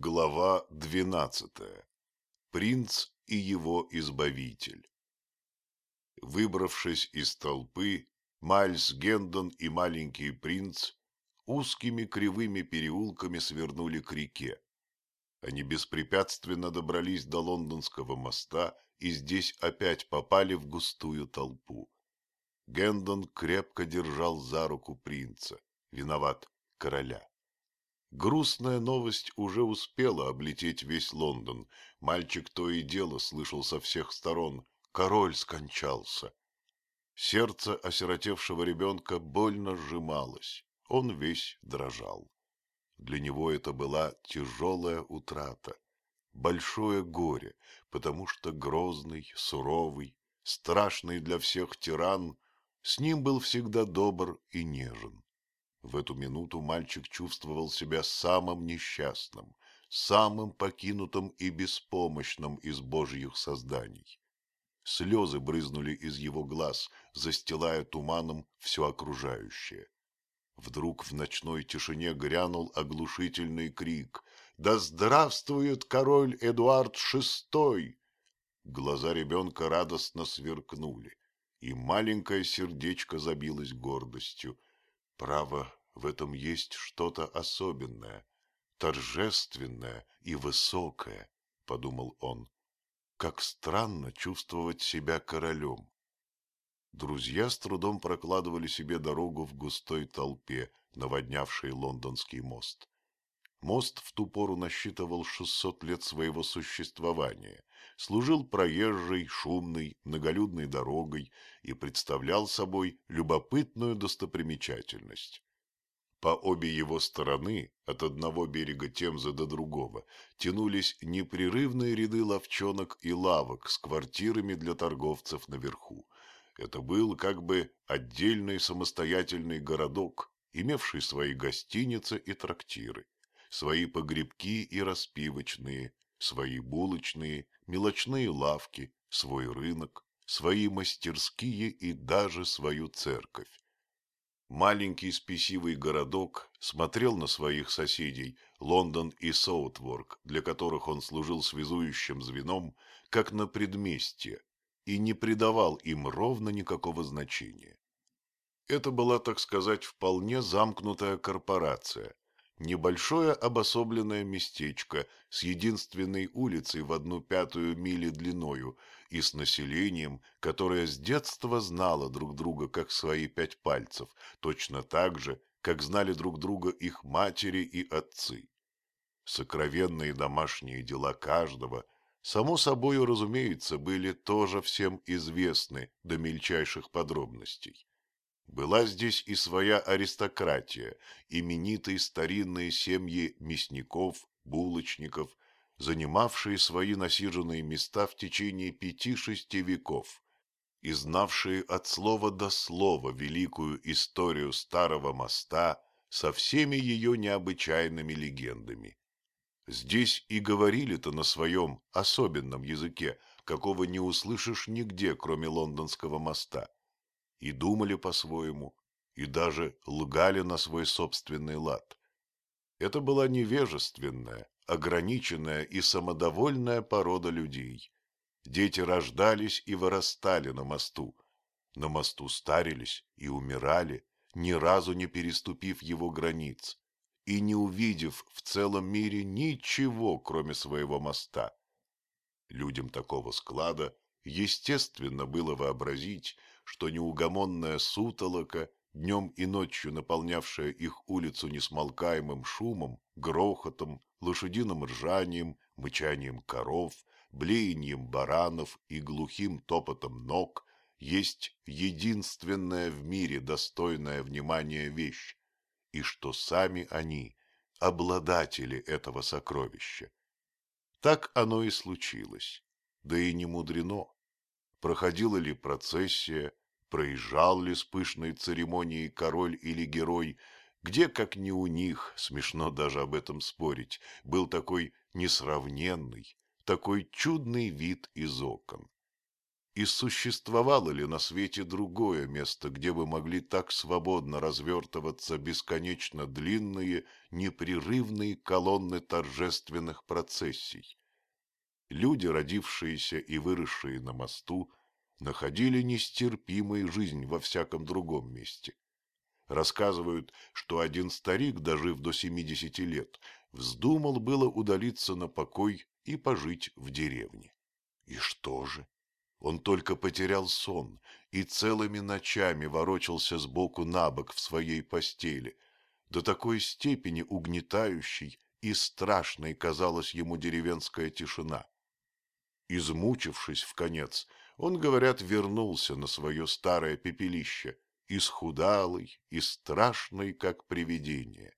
Глава двенадцатая. Принц и его избавитель. Выбравшись из толпы, Мальс Гендон и маленький принц узкими кривыми переулками свернули к реке. Они беспрепятственно добрались до лондонского моста и здесь опять попали в густую толпу. Гендон крепко держал за руку принца, виноват короля. Грустная новость уже успела облететь весь Лондон. Мальчик то и дело слышал со всех сторон. Король скончался. Сердце осиротевшего ребенка больно сжималось. Он весь дрожал. Для него это была тяжелая утрата, большое горе, потому что грозный, суровый, страшный для всех тиран с ним был всегда добр и нежен. В эту минуту мальчик чувствовал себя самым несчастным, самым покинутым и беспомощным из божьих созданий. Слезы брызнули из его глаз, застилая туманом все окружающее. Вдруг в ночной тишине грянул оглушительный крик «Да здравствует король Эдуард VI!» Глаза ребенка радостно сверкнули, и маленькое сердечко забилось гордостью. Право, в этом есть что-то особенное, торжественное и высокое, — подумал он. Как странно чувствовать себя королем. Друзья с трудом прокладывали себе дорогу в густой толпе, наводнявшей лондонский мост. Мост в ту пору насчитывал 600 лет своего существования, служил проезжей, шумной, многолюдной дорогой и представлял собой любопытную достопримечательность. По обе его стороны, от одного берега Темзы до другого, тянулись непрерывные ряды ловчонок и лавок с квартирами для торговцев наверху. Это был как бы отдельный самостоятельный городок, имевший свои гостиницы и трактиры, свои погребки и распивочные, свои булочные, мелочные лавки, свой рынок, свои мастерские и даже свою церковь. Маленький спесивый городок смотрел на своих соседей, Лондон и Соутворк, для которых он служил связующим звеном, как на предместье, и не придавал им ровно никакого значения. Это была, так сказать, вполне замкнутая корпорация, небольшое обособленное местечко с единственной улицей в одну пятую мили длиною и с населением, которое с детства знало друг друга как свои пять пальцев, точно так же, как знали друг друга их матери и отцы. Сокровенные домашние дела каждого, само собою, разумеется, были тоже всем известны до мельчайших подробностей. Была здесь и своя аристократия, именитые старинные семьи мясников, булочников, занимавшие свои насиженные места в течение пяти-шести веков и знавшие от слова до слова великую историю Старого моста со всеми ее необычайными легендами. Здесь и говорили-то на своем особенном языке, какого не услышишь нигде, кроме лондонского моста, и думали по-своему, и даже лгали на свой собственный лад. Это была невежественная, ограниченная и самодовольная порода людей. Дети рождались и вырастали на мосту, на мосту старились и умирали, ни разу не переступив его границ и не увидев в целом мире ничего, кроме своего моста. Людям такого склада естественно было вообразить, что неугомонная сутолока днем и ночью наполнявшая их улицу несмолкаемым шумом, грохотом, лошадиным ржанием, мычанием коров, блеянием баранов и глухим топотом ног, есть единственная в мире достойная внимания вещь, и что сами они – обладатели этого сокровища. Так оно и случилось, да и не мудрено. Проходила ли процессия, проезжал ли с пышной церемонией король или герой, где, как не у них, смешно даже об этом спорить, был такой несравненный, такой чудный вид из окон. и существовало ли на свете другое место, где бы могли так свободно развертываться бесконечно длинные, непрерывные колонны торжественных процессий. Люди, родившиеся и выросшие на мосту, находили нестерпимой жизнь во всяком другом месте. Рассказывают, что один старик, дожив до 70 лет, вздумал было удалиться на покой и пожить в деревне. И что же? Он только потерял сон и целыми ночами ворочался сбоку на бок в своей постели, до такой степени угнетающей и страшной казалась ему деревенская тишина. Измучившись в конец, он, говорят, вернулся на свое старое пепелище, исхудалый и страшный, как привидение,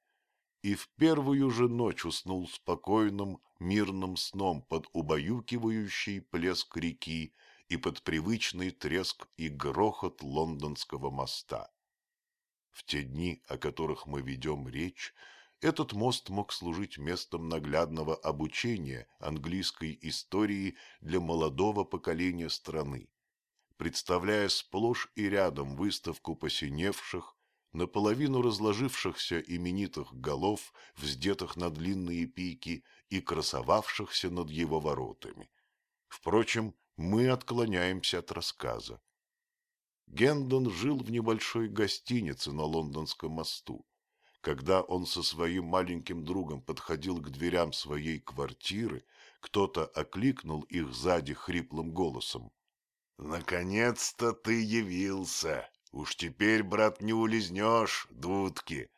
и в первую же ночь уснул спокойным, мирным сном под убаюкивающий плеск реки и под привычный треск и грохот лондонского моста. В те дни, о которых мы ведем речь, этот мост мог служить местом наглядного обучения английской истории для молодого поколения страны, представляя сплошь и рядом выставку посиневших, наполовину разложившихся именитых голов, вздетых на длинные пики и красовавшихся над его воротами. Впрочем, мы отклоняемся от рассказа. Гендон жил в небольшой гостинице на Лондонском мосту. Когда он со своим маленьким другом подходил к дверям своей квартиры, кто-то окликнул их сзади хриплым голосом. «Наконец-то ты явился! Уж теперь, брат, не улизнешь, дудки!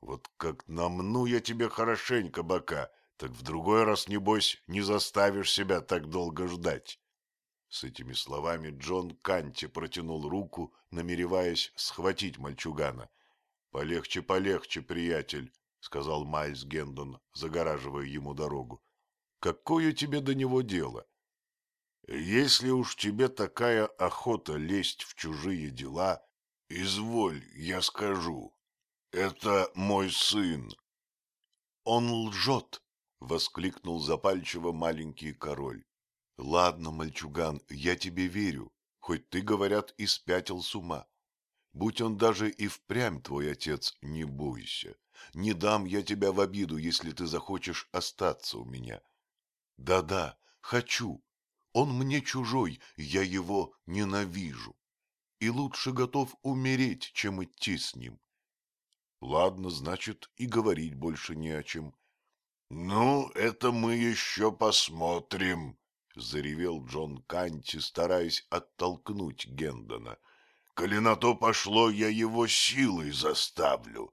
Вот как намну я тебе хорошенько бока, так в другой раз, небось, не заставишь себя так долго ждать!» С этими словами Джон Канти протянул руку, намереваясь схватить мальчугана. «Полегче, полегче, приятель», — сказал Майлз Гендон, загораживая ему дорогу. «Какое тебе до него дело?» «Если уж тебе такая охота лезть в чужие дела, изволь, я скажу. Это мой сын». «Он лжет!» — воскликнул запальчиво маленький король. Ладно, мальчуган, я тебе верю, хоть ты, говорят, и спятил с ума. Будь он даже и впрямь твой отец, не бойся. Не дам я тебя в обиду, если ты захочешь остаться у меня. Да-да, хочу. Он мне чужой, я его ненавижу. И лучше готов умереть, чем идти с ним. Ладно, значит, и говорить больше не о чем. Ну, это мы еще посмотрим, — заревел Джон Канти, стараясь оттолкнуть Гендона. — Коли на то пошло, я его силой заставлю.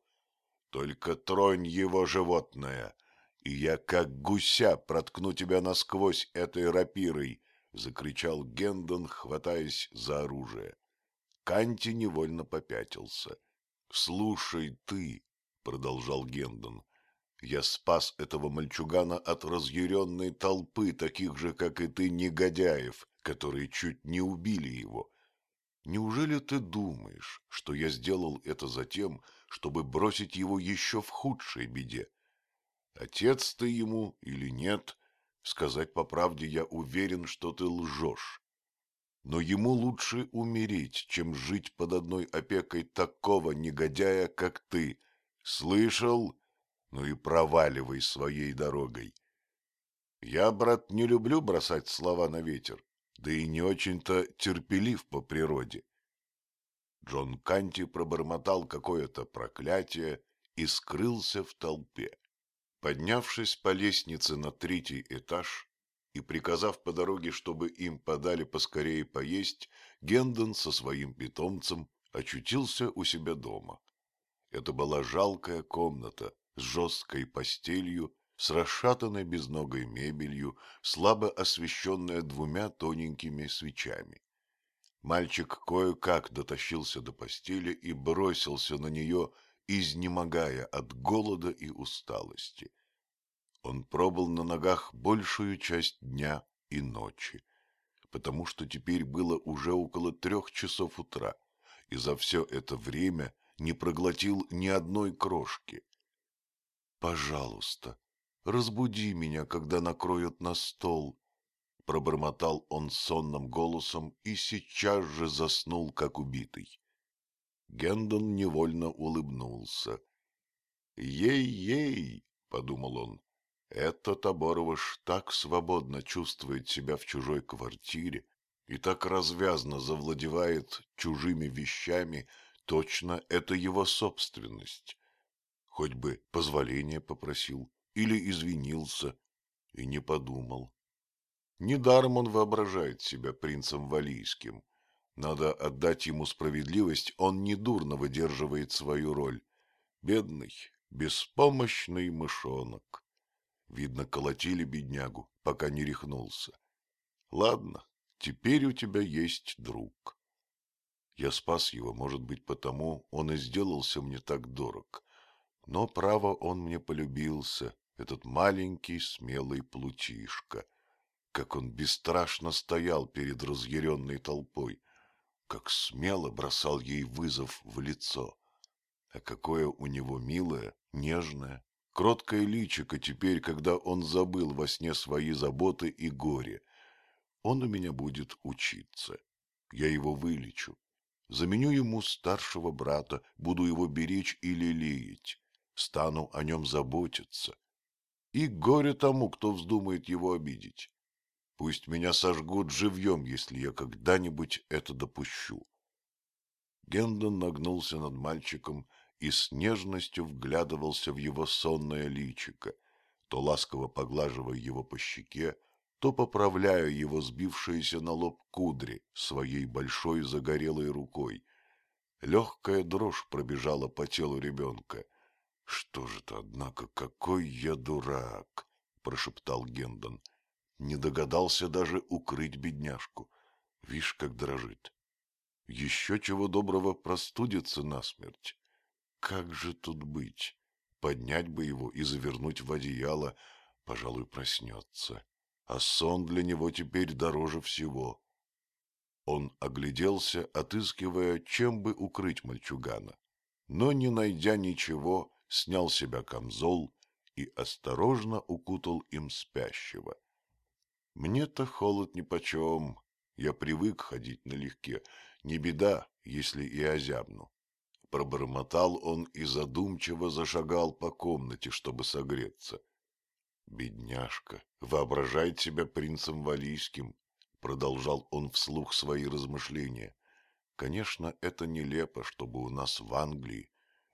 Только тронь его животное, и я, как гуся, проткну тебя насквозь этой рапирой, — закричал Гендон, хватаясь за оружие. Канти невольно попятился. — Слушай ты, — продолжал Гендон, я спас этого мальчугана от разъяренной толпы, таких же, как и ты, негодяев, которые чуть не убили его. Неужели ты думаешь, что я сделал это за тем, чтобы бросить его еще в худшей беде? Отец ты ему или нет, сказать по правде я уверен, что ты лжешь. Но ему лучше умереть, чем жить под одной опекой такого негодяя, как ты. Слышал? ну и проваливай своей дорогой. Я, брат, не люблю бросать слова на ветер, да и не очень-то терпелив по природе. Джон Канти пробормотал какое-то проклятие и скрылся в толпе. Поднявшись по лестнице на третий этаж и приказав по дороге, чтобы им подали поскорее поесть, Гендон со своим питомцем очутился у себя дома. Это была жалкая комната, с жесткой постелью, с расшатанной безногой мебелью, слабо освещенная двумя тоненькими свечами. Мальчик кое-как дотащился до постели и бросился на нее, изнемогая от голода и усталости. Он пробыл на ногах большую часть дня и ночи, потому что теперь было уже около трех часов утра, и за все это время не проглотил ни одной крошки. Пожалуйста, разбуди меня, когда накроют на стол. — пробормотал он сонным голосом и сейчас же заснул, как убитый. Гендон невольно улыбнулся. «Ей-ей!» — подумал он. «Это Таборовыш так свободно чувствует себя в чужой квартире и так развязно завладевает чужими вещами, точно это его собственность. Хоть бы позволение попросил или извинился и не подумал. Недаром он воображает себя принцем Валийским. Надо отдать ему справедливость, он недурно выдерживает свою роль. Бедный, беспомощный мышонок. Видно, колотили беднягу, пока не рехнулся. Ладно, теперь у тебя есть друг. Я спас его, может быть, потому он и сделался мне так дорог. Но, право, он мне полюбился, этот маленький смелый плутишка. Как он бесстрашно стоял перед разъяренной толпой, как смело бросал ей вызов в лицо. А какое у него милое, нежное, кроткое личико теперь, когда он забыл во сне свои заботы и горе. Он у меня будет учиться. Я его вылечу. Заменю ему старшего брата, буду его беречь и лелеять. Стану о нем заботиться. И горе тому, кто вздумает его обидеть. Пусть меня сожгут живьем, если я когда-нибудь это допущу. Гендон нагнулся над мальчиком и с нежностью вглядывался в его сонное личико, то ласково поглаживая его по щеке, то поправляя его сбившиеся на лоб кудри своей большой загорелой рукой. Легкая дрожь пробежала по телу ребенка. — Что же это, однако, какой я дурак! — прошептал Гендон. Не догадался даже укрыть бедняжку. Вишь, как дрожит. Еще чего доброго простудится насмерть. Как же тут быть? Поднять бы его и завернуть в одеяло, пожалуй, проснется. А сон для него теперь дороже всего. Он огляделся, отыскивая, чем бы укрыть мальчугана. Но, не найдя ничего, снял себя камзол и осторожно укутал им спящего. Мне-то холод нипочем, я привык ходить налегке, не беда, если и озябну. Пробормотал он и задумчиво зашагал по комнате, чтобы согреться. Бедняжка, воображает себя принцем Валийским, продолжал он вслух свои размышления. Конечно, это нелепо, чтобы у нас в Англии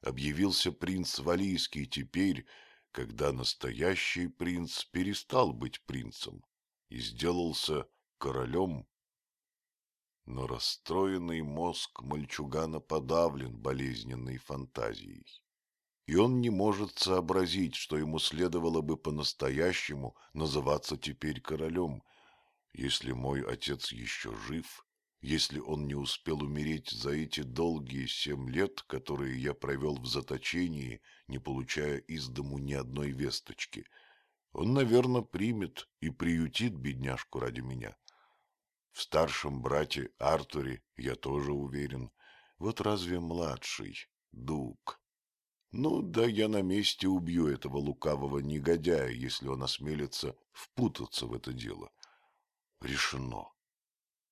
объявился принц Валийский теперь, когда настоящий принц перестал быть принцем и сделался королем. Но расстроенный мозг мальчугана подавлен болезненной фантазией, и он не может сообразить, что ему следовало бы по-настоящему называться теперь королем, если мой отец еще жив, если он не успел умереть за эти долгие семь лет, которые я провел в заточении, не получая из дому ни одной весточки — он, наверное, примет и приютит бедняжку ради меня. В старшем брате Артуре я тоже уверен. Вот разве младший, Дуг? Ну, да я на месте убью этого лукавого негодяя, если он осмелится впутаться в это дело. Решено.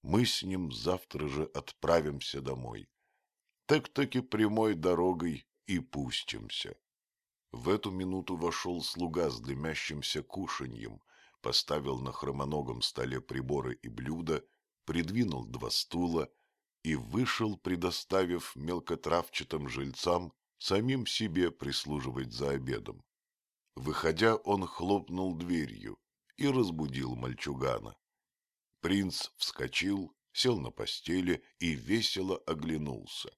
Мы с ним завтра же отправимся домой. Так-таки прямой дорогой и пустимся. В эту минуту вошел слуга с дымящимся кушаньем, поставил на хромоногом столе приборы и блюда, придвинул два стула и вышел, предоставив мелкотравчатым жильцам самим себе прислуживать за обедом. Выходя, он хлопнул дверью и разбудил мальчугана. Принц вскочил, сел на постели и весело оглянулся.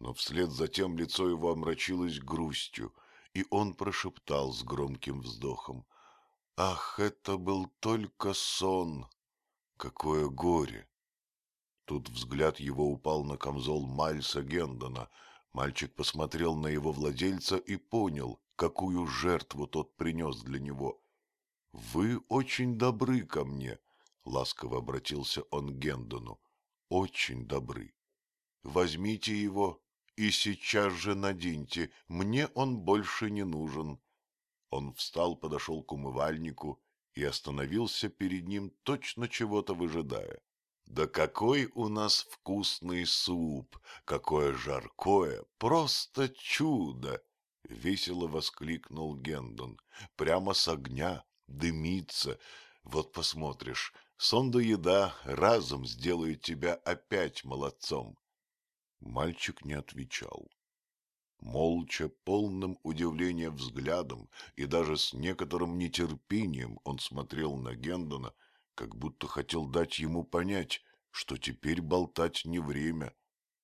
Но вслед за тем лицо его омрачилось грустью, и он прошептал с громким вздохом. «Ах, это был только сон! Какое горе!» Тут взгляд его упал на камзол Мальса Гендона. Мальчик посмотрел на его владельца и понял, какую жертву тот принес для него. «Вы очень добры ко мне», — ласково обратился он к Гендону. «Очень добры. Возьмите его и сейчас же наденьте, мне он больше не нужен. Он встал, подошел к умывальнику и остановился перед ним, точно чего-то выжидая. «Да какой у нас вкусный суп! Какое жаркое! Просто чудо!» — весело воскликнул Гендон. «Прямо с огня, дымится. Вот посмотришь, сон да еда разом сделают тебя опять молодцом». Мальчик не отвечал. Молча, полным удивления взглядом и даже с некоторым нетерпением он смотрел на Гендона, как будто хотел дать ему понять, что теперь болтать не время.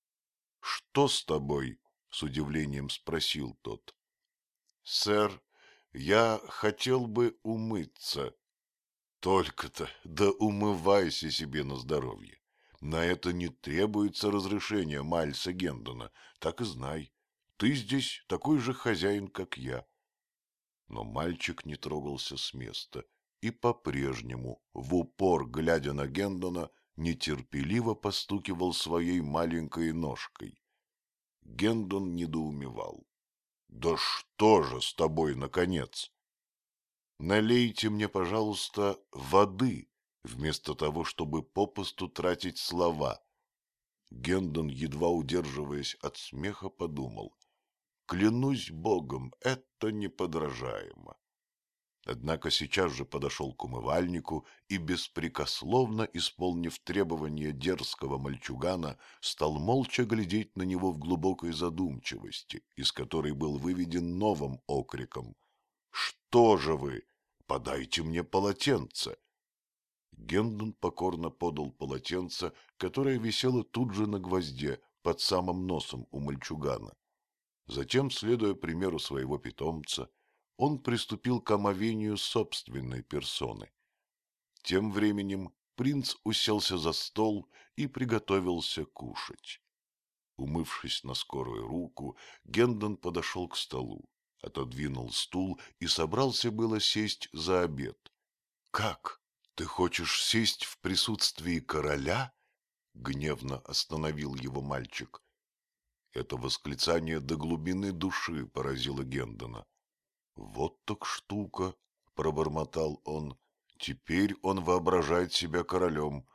— Что с тобой? — с удивлением спросил тот. — Сэр, я хотел бы умыться. — Только-то, да умывайся себе на здоровье. На это не требуется разрешения Мальса Гендона, так и знай. Ты здесь такой же хозяин, как я. Но мальчик не трогался с места и по-прежнему, в упор глядя на Гендона, нетерпеливо постукивал своей маленькой ножкой. Гендон недоумевал. «Да что же с тобой, наконец?» «Налейте мне, пожалуйста, воды, вместо того, чтобы попусту тратить слова». Гендон, едва удерживаясь от смеха, подумал. Клянусь богом, это неподражаемо. Однако сейчас же подошел к умывальнику и, беспрекословно исполнив требования дерзкого мальчугана, стал молча глядеть на него в глубокой задумчивости, из которой был выведен новым окриком. «Что же вы? Подайте мне полотенце!» Гендон покорно подал полотенце, которое висело тут же на гвозде, под самым носом у мальчугана. Затем, следуя примеру своего питомца, он приступил к омовению собственной персоны. Тем временем принц уселся за стол и приготовился кушать. Умывшись на скорую руку, Гендон подошел к столу, отодвинул стул и собрался было сесть за обед. — Как? Ты хочешь сесть в присутствии короля? — гневно остановил его мальчик. Это восклицание до глубины души поразило Гендона. «Вот так штука!» — пробормотал он. «Теперь он воображает себя королем.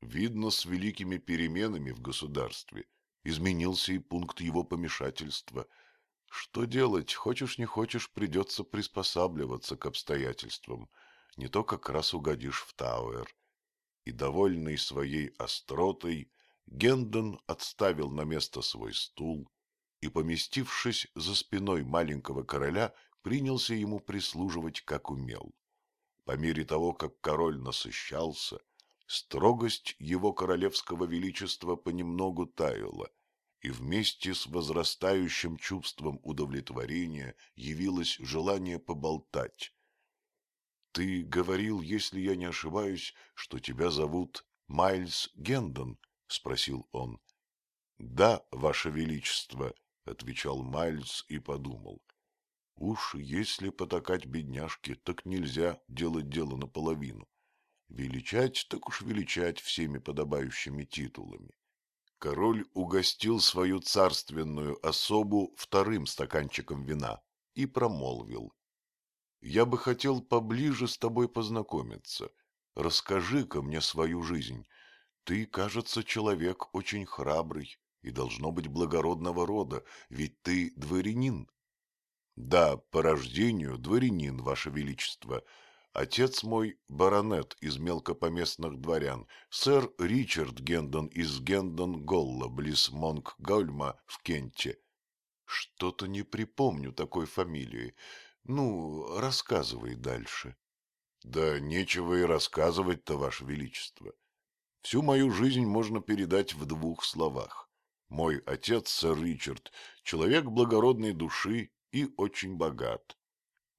Видно, с великими переменами в государстве. Изменился и пункт его помешательства. Что делать, хочешь не хочешь, придется приспосабливаться к обстоятельствам. Не то как раз угодишь в Тауэр». И, довольный своей остротой, Гендон отставил на место свой стул и, поместившись за спиной маленького короля, принялся ему прислуживать, как умел. По мере того, как король насыщался, строгость его королевского величества понемногу таяла, и вместе с возрастающим чувством удовлетворения явилось желание поболтать. «Ты говорил, если я не ошибаюсь, что тебя зовут Майлз Гендон?» — спросил он. — Да, ваше величество, — отвечал Майльс и подумал. — Уж если потакать бедняжке, так нельзя делать дело наполовину. Величать, так уж величать всеми подобающими титулами. Король угостил свою царственную особу вторым стаканчиком вина и промолвил. — Я бы хотел поближе с тобой познакомиться. Расскажи-ка мне свою жизнь ты, кажется, человек очень храбрый и должно быть благородного рода, ведь ты дворянин. Да, по рождению дворянин, ваше величество. Отец мой баронет из мелкопоместных дворян, сэр Ричард Гендон из Гендон-Голла, близ Монк-Гольма в Кенте. Что-то не припомню такой фамилии. Ну, рассказывай дальше. Да нечего и рассказывать-то, ваше величество. Всю мою жизнь можно передать в двух словах. Мой отец, сэр Ричард, человек благородной души и очень богат.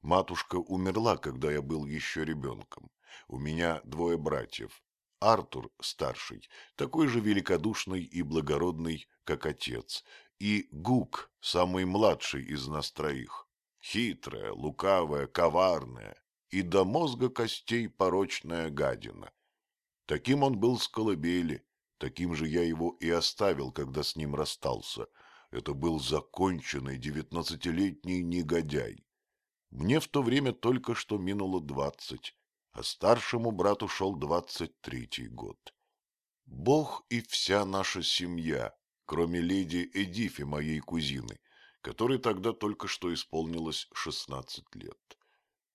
Матушка умерла, когда я был еще ребенком. У меня двое братьев. Артур, старший, такой же великодушный и благородный, как отец, и Гук, самый младший из нас троих. Хитрая, лукавая, коварная и до мозга костей порочная гадина. Таким он был с колыбели, таким же я его и оставил, когда с ним расстался. Это был законченный девятнадцатилетний негодяй. Мне в то время только что минуло двадцать, а старшему брату шел двадцать третий год. Бог и вся наша семья, кроме леди Эдифи, моей кузины, которой тогда только что исполнилось шестнадцать лет.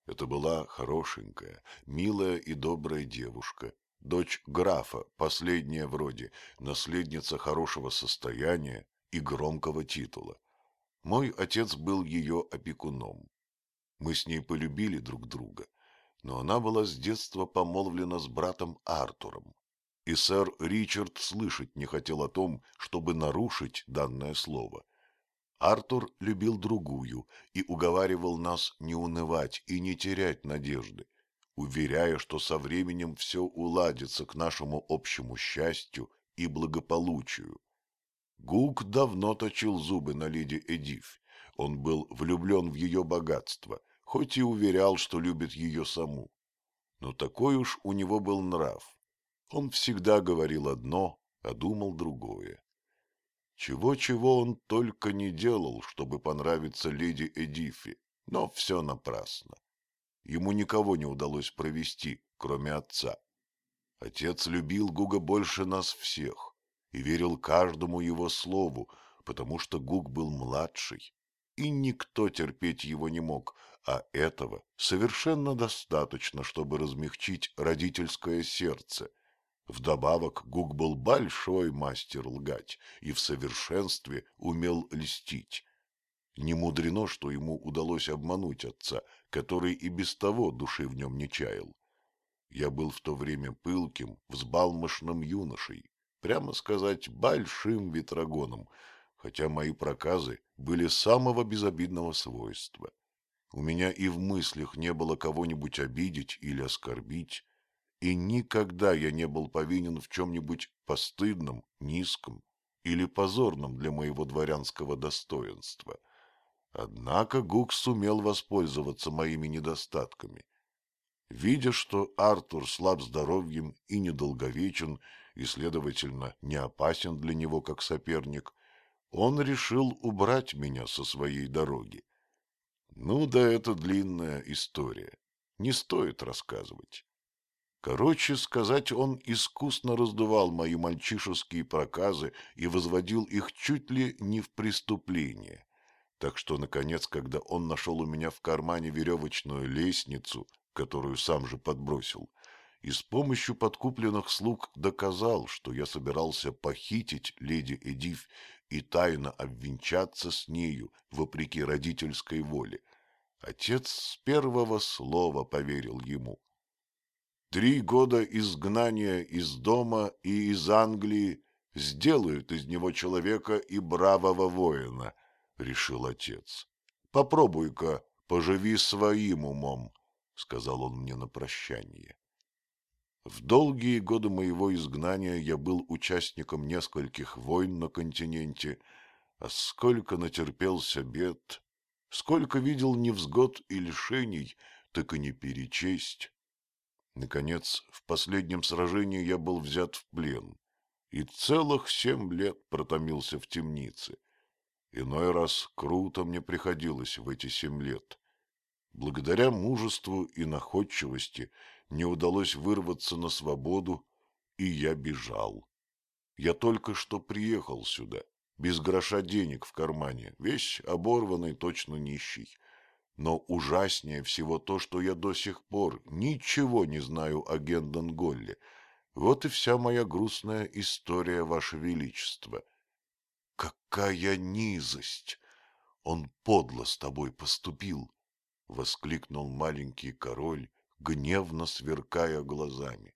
Это была хорошенькая, милая и добрая девушка, дочь графа, последняя вроде, наследница хорошего состояния и громкого титула. Мой отец был ее опекуном. Мы с ней полюбили друг друга, но она была с детства помолвлена с братом Артуром. И сэр Ричард слышать не хотел о том, чтобы нарушить данное слово. Артур любил другую и уговаривал нас не унывать и не терять надежды, уверяя, что со временем все уладится к нашему общему счастью и благополучию. Гук давно точил зубы на леди Эдиф. Он был влюблен в ее богатство, хоть и уверял, что любит ее саму. Но такой уж у него был нрав. Он всегда говорил одно, а думал другое. Чего-чего он только не делал, чтобы понравиться леди Эдифи, но все напрасно. Ему никого не удалось провести, кроме отца. Отец любил Гуга больше нас всех и верил каждому его слову, потому что Гуг был младший, и никто терпеть его не мог, а этого совершенно достаточно, чтобы размягчить родительское сердце – Вдобавок Гук был большой мастер лгать и в совершенстве умел льстить. Не мудрено, что ему удалось обмануть отца, который и без того души в нем не чаял. Я был в то время пылким, взбалмошным юношей, прямо сказать, большим ветрогоном, хотя мои проказы были самого безобидного свойства. У меня и в мыслях не было кого-нибудь обидеть или оскорбить, и никогда я не был повинен в чем-нибудь постыдном, низком или позорном для моего дворянского достоинства. Однако Гук сумел воспользоваться моими недостатками. Видя, что Артур слаб здоровьем и недолговечен, и, следовательно, не опасен для него как соперник, он решил убрать меня со своей дороги. Ну да это длинная история, не стоит рассказывать. Короче сказать, он искусно раздувал мои мальчишеские проказы и возводил их чуть ли не в преступление. Так что, наконец, когда он нашел у меня в кармане веревочную лестницу, которую сам же подбросил, и с помощью подкупленных слуг доказал, что я собирался похитить леди Эдив и тайно обвенчаться с нею, вопреки родительской воле, отец с первого слова поверил ему — Три года изгнания из дома и из Англии сделают из него человека и бравого воина, — решил отец. — Попробуй-ка, поживи своим умом, — сказал он мне на прощание. В долгие годы моего изгнания я был участником нескольких войн на континенте, а сколько натерпелся бед, сколько видел невзгод и лишений, так и не перечесть. Наконец, в последнем сражении я был взят в плен и целых семь лет протомился в темнице. Иной раз круто мне приходилось в эти семь лет. Благодаря мужеству и находчивости не удалось вырваться на свободу, и я бежал. Я только что приехал сюда, без гроша денег в кармане, весь оборванный, точно нищий. Но ужаснее всего то, что я до сих пор ничего не знаю о Генденголле. Вот и вся моя грустная история, Ваше Величество. Какая низость! Он подло с тобой поступил, — воскликнул маленький король, гневно сверкая глазами.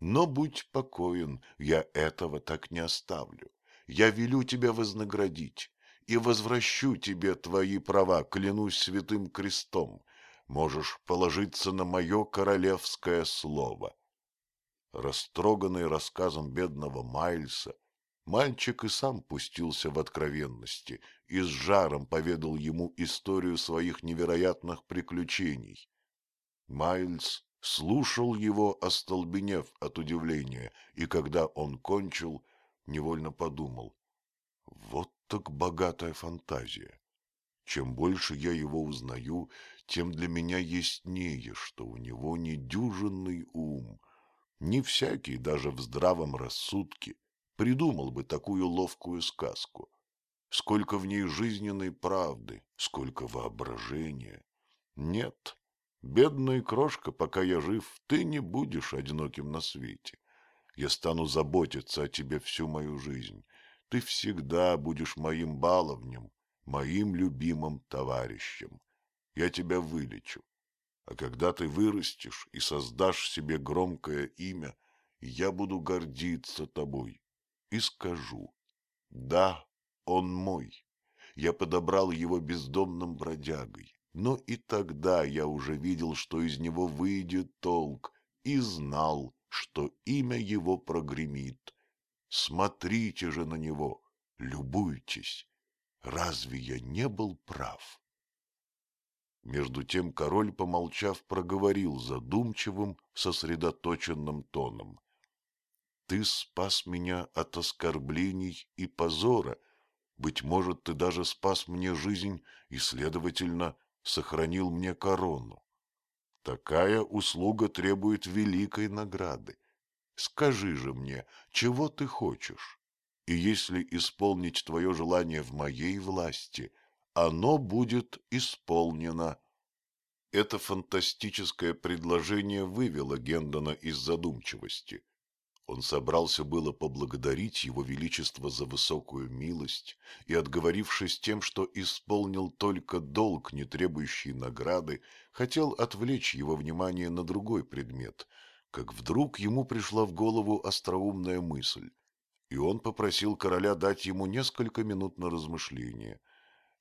Но будь покоен, я этого так не оставлю. Я велю тебя вознаградить и возвращу тебе твои права, клянусь святым крестом. Можешь положиться на мое королевское слово. Растроганный рассказом бедного Майльса, мальчик и сам пустился в откровенности и с жаром поведал ему историю своих невероятных приключений. Майльс слушал его, остолбенев от удивления, и когда он кончил, невольно подумал, вот так богатая фантазия. Чем больше я его узнаю, тем для меня яснее, что у него недюжинный ум. Не всякий, даже в здравом рассудке, придумал бы такую ловкую сказку. Сколько в ней жизненной правды, сколько воображения. Нет, бедная крошка, пока я жив, ты не будешь одиноким на свете. Я стану заботиться о тебе всю мою жизнь. Ты всегда будешь моим баловнем, моим любимым товарищем. Я тебя вылечу. А когда ты вырастешь и создашь себе громкое имя, я буду гордиться тобой и скажу, да, он мой. Я подобрал его бездомным бродягой, но и тогда я уже видел, что из него выйдет толк, и знал, что имя его прогремит. Смотрите же на него, любуйтесь. Разве я не был прав? Между тем король, помолчав, проговорил задумчивым, сосредоточенным тоном. — Ты спас меня от оскорблений и позора, — быть может, ты даже спас мне жизнь и, следовательно, сохранил мне корону. Такая услуга требует великой награды. Скажи же мне, чего ты хочешь? И если исполнить твое желание в моей власти, оно будет исполнено. Это фантастическое предложение вывело Гендона из задумчивости. Он собрался было поблагодарить его величество за высокую милость и, отговорившись тем, что исполнил только долг, не требующий награды, хотел отвлечь его внимание на другой предмет, как вдруг ему пришла в голову остроумная мысль, и он попросил короля дать ему несколько минут на размышление.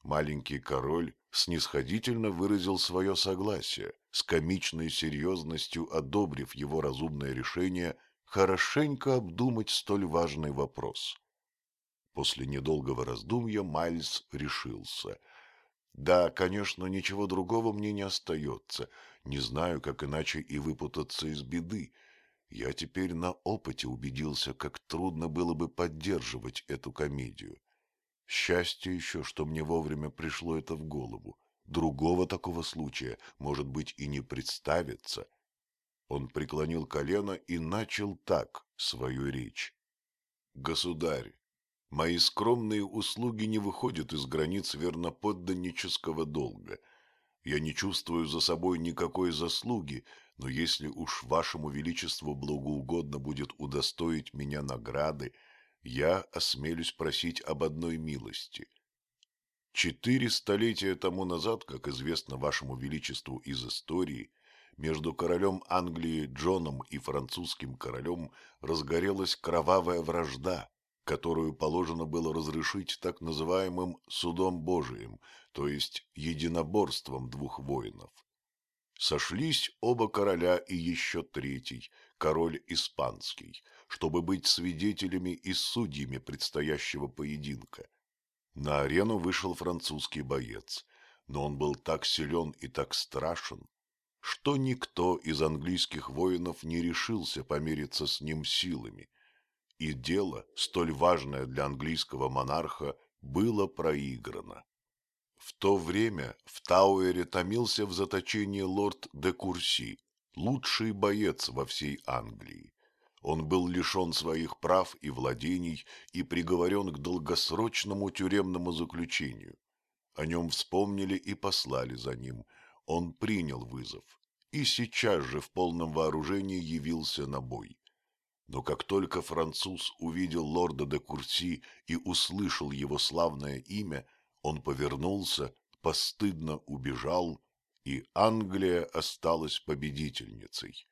Маленький король снисходительно выразил свое согласие, с комичной серьезностью одобрив его разумное решение – хорошенько обдумать столь важный вопрос. После недолгого раздумья Майльс решился. Да, конечно, ничего другого мне не остается. Не знаю, как иначе и выпутаться из беды. Я теперь на опыте убедился, как трудно было бы поддерживать эту комедию. Счастье еще, что мне вовремя пришло это в голову. Другого такого случая, может быть, и не представится. — он преклонил колено и начал так свою речь. «Государь, мои скромные услуги не выходят из границ верноподданнического долга. Я не чувствую за собой никакой заслуги, но если уж вашему величеству благоугодно будет удостоить меня награды, я осмелюсь просить об одной милости. Четыре столетия тому назад, как известно вашему величеству из истории, между королем Англии Джоном и французским королем разгорелась кровавая вражда, которую положено было разрешить так называемым «судом Божиим», то есть единоборством двух воинов. Сошлись оба короля и еще третий, король испанский, чтобы быть свидетелями и судьями предстоящего поединка. На арену вышел французский боец, но он был так силен и так страшен, что никто из английских воинов не решился помериться с ним силами, и дело, столь важное для английского монарха, было проиграно. В то время в Тауэре томился в заточении лорд де Курси, лучший боец во всей Англии. Он был лишен своих прав и владений и приговорен к долгосрочному тюремному заключению. О нем вспомнили и послали за ним – он принял вызов и сейчас же в полном вооружении явился на бой. Но как только француз увидел лорда де Курси и услышал его славное имя, он повернулся, постыдно убежал, и Англия осталась победительницей.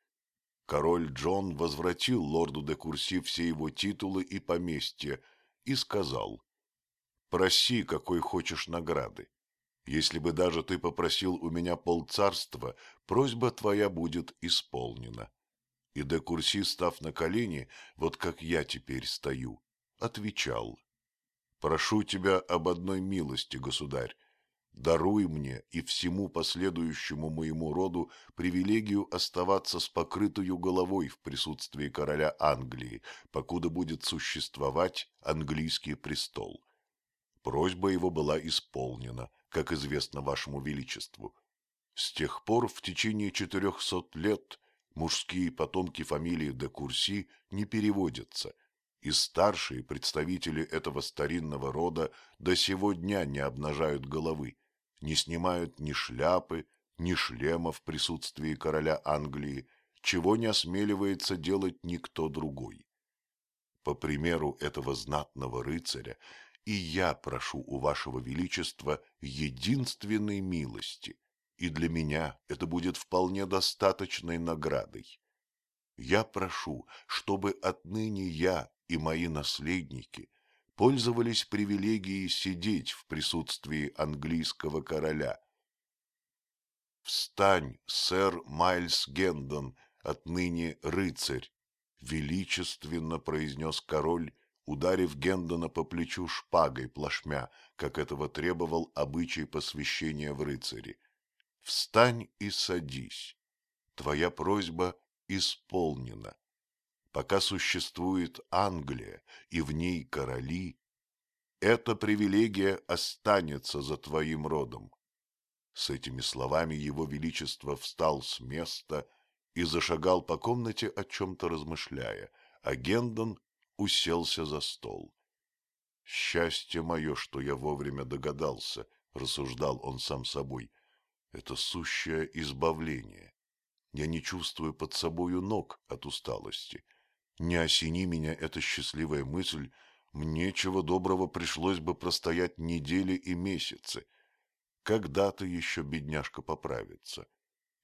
Король Джон возвратил лорду де Курси все его титулы и поместья и сказал, «Проси, какой хочешь награды. Если бы даже ты попросил у меня полцарства, просьба твоя будет исполнена. И де Курси, став на колени, вот как я теперь стою, отвечал. Прошу тебя об одной милости, государь. Даруй мне и всему последующему моему роду привилегию оставаться с покрытую головой в присутствии короля Англии, покуда будет существовать английский престол. Просьба его была исполнена, как известно вашему величеству. С тех пор в течение четырехсот лет мужские потомки фамилии де Курси не переводятся, и старшие представители этого старинного рода до сего дня не обнажают головы, не снимают ни шляпы, ни шлема в присутствии короля Англии, чего не осмеливается делать никто другой. По примеру этого знатного рыцаря и я прошу у вашего величества единственной милости, и для меня это будет вполне достаточной наградой. Я прошу, чтобы отныне я и мои наследники пользовались привилегией сидеть в присутствии английского короля. Встань, сэр Майльс Гендон, отныне рыцарь, величественно произнес король, ударив Гендона по плечу шпагой плашмя, как этого требовал обычай посвящения в рыцари. «Встань и садись. Твоя просьба исполнена. Пока существует Англия и в ней короли, эта привилегия останется за твоим родом». С этими словами его величество встал с места и зашагал по комнате, о чем-то размышляя, а Гендон уселся за стол. «Счастье мое, что я вовремя догадался», — рассуждал он сам собой. «Это сущее избавление. Я не чувствую под собою ног от усталости. Не осени меня эта счастливая мысль, мне чего доброго пришлось бы простоять недели и месяцы. Когда-то еще бедняжка поправится.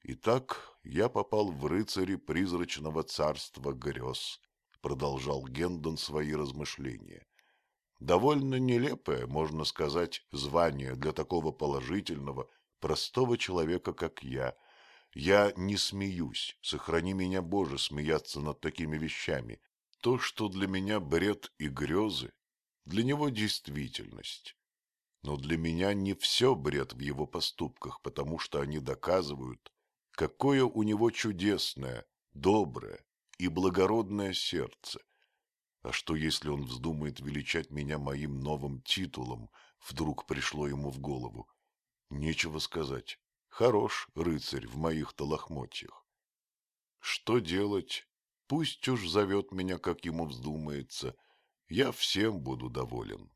Итак, я попал в рыцари призрачного царства грез» продолжал Гендон свои размышления. Довольно нелепое, можно сказать, звание для такого положительного, простого человека, как я. Я не смеюсь, сохрани меня, Боже, смеяться над такими вещами. То, что для меня бред и грезы, для него действительность. Но для меня не все бред в его поступках, потому что они доказывают, какое у него чудесное, доброе, и благородное сердце. А что, если он вздумает величать меня моим новым титулом, вдруг пришло ему в голову? Нечего сказать. Хорош рыцарь в моих-то. Что делать? Пусть уж зовет меня, как ему вздумается. Я всем буду доволен.